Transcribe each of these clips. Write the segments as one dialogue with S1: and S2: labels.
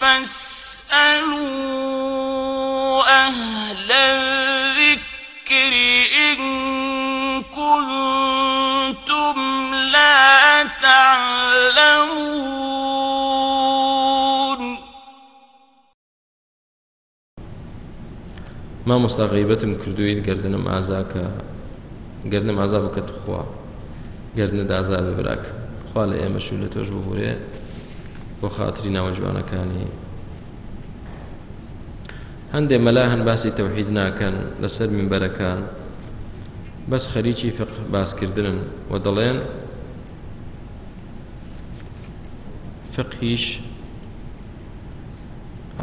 S1: فاسألوا أهل الذكر إن كنتم لا تعلمون.
S2: ما مستغيبتم كردويت قردنم ئازاکە گردنم ئازا بکە تخوا خوا. لە ئێمە شو لە تۆش ببورێ بۆ خااتری ناوە جوانەکانی هەندێ مەلا هەن باسی تەوحید ناکەن لەسەر منبەرەکان بەس خەریکی فق باسکردنن و دەڵێن فقهیش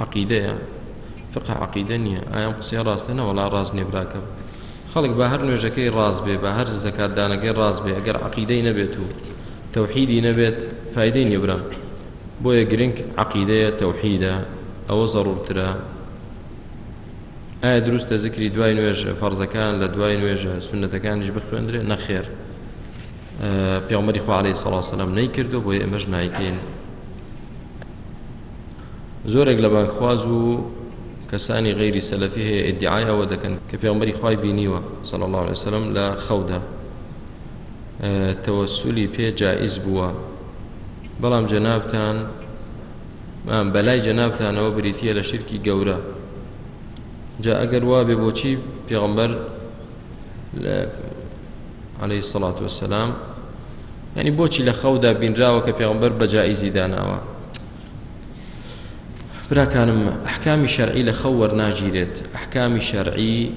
S2: عقیدەیە فقه عقیدە نییە ئایم قسەی ڕاستە وەڵا ڕاز براکەم خەڵک بە هەر نوێژەکەی ڕاز بێ بە هەر زەکاتدانەکەی ڕاز بێ ئەگەر عقیدەی نەبێت و تەوحیدی نەبێت بۆیە گرنگ عقیدەیە تەوحیدە ئەوە زەڕورترە ئایا دروستە زکری دوای نوێژە فەرزەکان لە دوای نوێژە سنەتەکانیش بخوێندرێ نەخێر پیامەری خوارەی سەڵاسەلام نەیکردو بۆی ئێمەش نایکەین. زۆرێک لە بانخواز و کەسانی غیری سەلەفی هەیە ئیدعایەوە دەکەن کە پێغمبەری خوای بینیوە صلى الله عليه وسلم لە خەودا. تەوەسولی پێ جائز بووە. بەڵام جەنابتان بەلای جەنابتانەوە بریتە لە شرکی گەورە. جا ئەگەر وا بێ بۆچی پێغمبەر عليه الصلاة والسلام يعني بۆچی لە خەودا بینراوە کە پێغمبەر بەجائیزی داناوە؟ براکانم ئەحکامی شەرعی لە خەو وەرناگیرێت. ئەحکامی شەرعی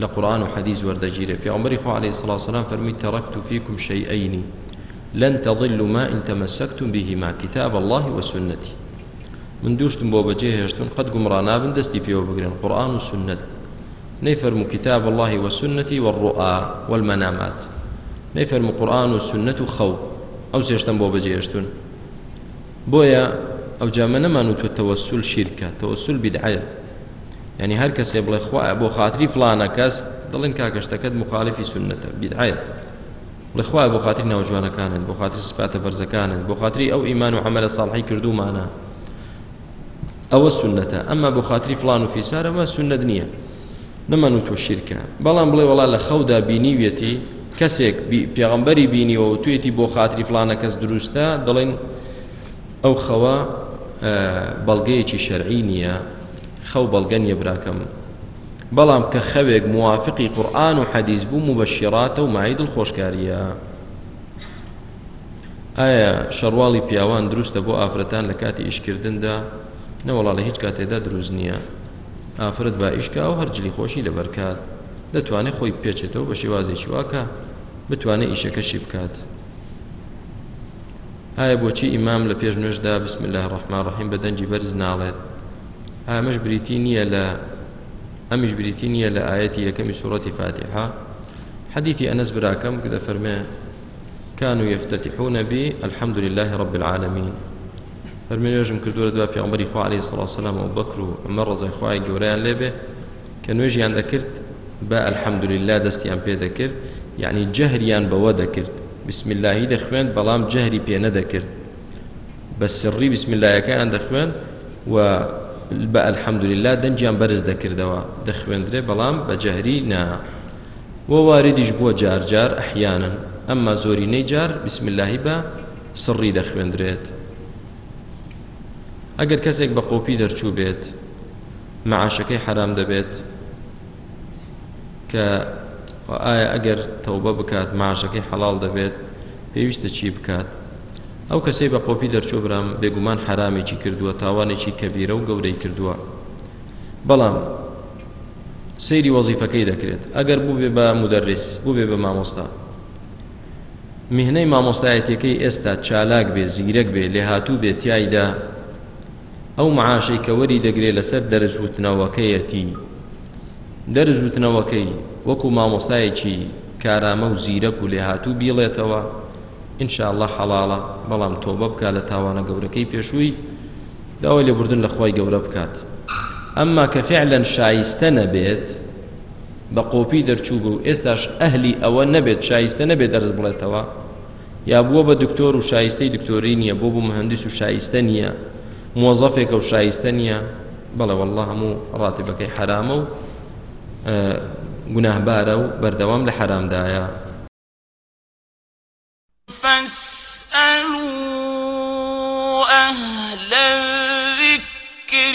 S2: لە قورآن و حەدیث وەردەگیرێت. پێغمبەری عليه الصلاة والسلام فەرمی تەرەکت فيكم شيئين لن تضلوا ما إن تمسكتم بهما كتاب الله وسنتي. من دوشتم بۆ بەجێ هێشتون قەت گومڕا نابن دەستی پێوە بگرن قورآن و سنت نەیفەرمو كتاب الله وسنتي والرؤى والمنامات. نەیفەرمو قورآن و سنت و خەو ئەو سێشتم بۆ بەجێ هێشتون بۆیە ئەو جامە نەمانوتوە تەوەسول شیرکە تەوەسول بدعە يعني هەر کەسێ بڵێ خوا بۆ خااتری فلانە کەس دڵن کاکەشتەکەت مخالفی سنتە بدعە بڵێ خوا بۆ خااتری ناوجوانەکانن بۆ خااتری سفاتە بەرزەکانن بۆ خااتری ئەو ئیمان و عملە ساڵحی کردومانە. ئەوە سنەتە ئەمما بۆ خااتری فلان و فیسارەمە سنت نییە. نەمانوتوە شیرکە. بەڵام بڵێ وڵا لە خەودا بینیوێتی کەسێک پێغمبەری بینیەوە و توێتی بۆ خاتری فلانە کەس دروستە دەڵێن ئەو خەوە بەڵگەیەکی شەرعی نییە. خەو بەڵگە نیە براکەم. بەڵام کە خەوێک موافقی قورآن و حەدیث بوو مبەشیراتە و مای دڵخۆشکاریە. ئایا شەرواڵی پیاوان دروستە بۆ ئافرەتان لە کاتی ئیشکردندا؟ نەوەڵا لە هیچ کاتێدا دروست نییە. ئافرەت با ئیشکا و هەرجلی خۆشی لەبەرکات دەتوانێت خۆی پێچێتەوە بە شێوازێکی واکە بتوانێت ئیشەکەشی بکات. ئایا بۆچی ئیمام لە پێش نوێژدا بسم الله الرحمن الرحیم بە دەنجی بەرز ناڵێت؟ ئامەش بریتی نییە لە نییە لە ئاەتی یەکەمی سوڕەتی فاتحة؟ حديثي أنس براكم كذا فرمي كانوا يفتتحون بي الحمد لله رب العالمين. فرمي نوێژم کردووە دوای پێغمبەری خوا عليه الصلاة والسلام و بەکر و عمر ڕزای خوای گەورەیان لێبێ کە نوێژیان دەکرد بە الحمد لله دەستیان پێ دەکرد یعنی جەهریان بەوە دەکرد بسم اللهی دەخوێن بەڵام جەهری پێ نەدەکرد بە سڕی بسم اللهەکەیان دەخوێن و بە ئەلحەمدولله دەنجیان بەرز دەکردەوە. دەخوێندرێ بەڵام بە جەهری نا. وە واردیش بووە جارجار ئەحیانن. ئەمما زۆرینەی جار بسم اللهی بە سڕی دەخوێندرێت. ئەگەر کەسێک بە قۆپی دەرچوو بێت معاشەکەی حرام دەبێت کە ئایا ئەگەر تەوبە بکات معاشەکەی حەڵال دەبێت پێویستە چی بکات؟ ئەو کەسەی بە قۆپی دەرچۆ برام بێگومان حرامێکی کردووە تاوانێکی کەبیرە و گەورەی کردووە. بەڵام سەیری وەزیفەکەی دەکرێت. ئەگەر بوو بێ بە مدەڕێس بوو بێ بە مامۆستا. میهنەی مامۆستایەتەکەی ئێستا چالاک بێ زیرەک بێ لێ هاتوو بێ تایدا ئەو معاشەی کە وەری دەگرێت لەسەر دەرجوتنەوەکەیەتی دەرجوتنەوەکەی وەکو مامۆستایەکی کارامە و زیرەک و لێ هاتوو بیڵێتەوە. ئینشاءله حەڵاڵە بەڵام تۆبە بکات لە تاوانە گەورەکەی پێشووی. داوای لێبوردن لە خۆی گەورە بکات. ئەمما کە فعلەن شایستە نەبێت بە قۆپی دەرچوو بوو ئێستاش ئەهلی ئەوە نەبێت شایستە نەبێت دەرز بڵێتەوە. یا بووە بە دکتۆر و شایستەی دکتۆری نییە بۆ بوو مهندس و شایستە نییە موظفێکە و شایستە نییە. بەڵێ والله هەموو ڕاتبەکەی حرامە و گوناهبارە و بەردەوام لە حرامدایە.
S1: فاسألوا أهل الذكر